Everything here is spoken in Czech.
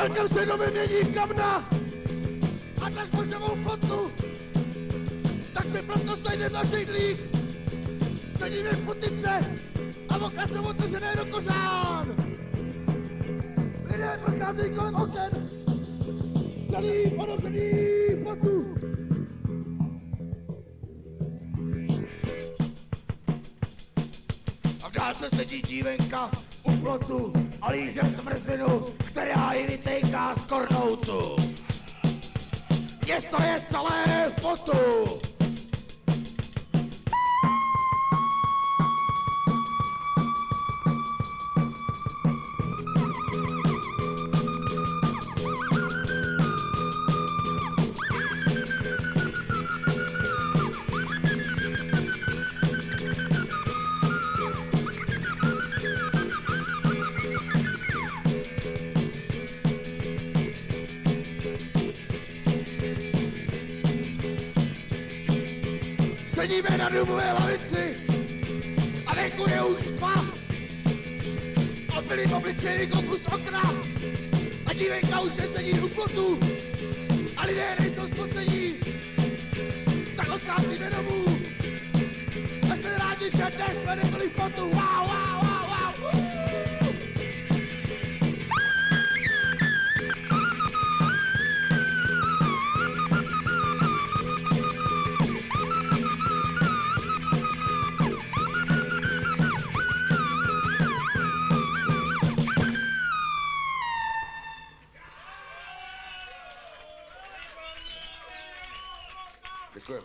Halkem se domy mění kamna a tak poževou flotu. Proto stejně na židlích. Sedíme v putice a okna jsou otevřené do kořán. Lidé procházejí kolem oken. Celý ponořený fotu. A v dálce sedí dívenka u plotu a líže zmrzlinu, která ji vytejká z kornoutu. Město je celé v potu. Sedíme na dubové lavici a venku je už tma. Opilý v obličeji kopu z okna a dívenka už nesedí u plotu a lidé nejsou spocení. Tak odcházíme domů. Tak jsme rádi, že dnes jsme nebyli v potu. Wow, The grill.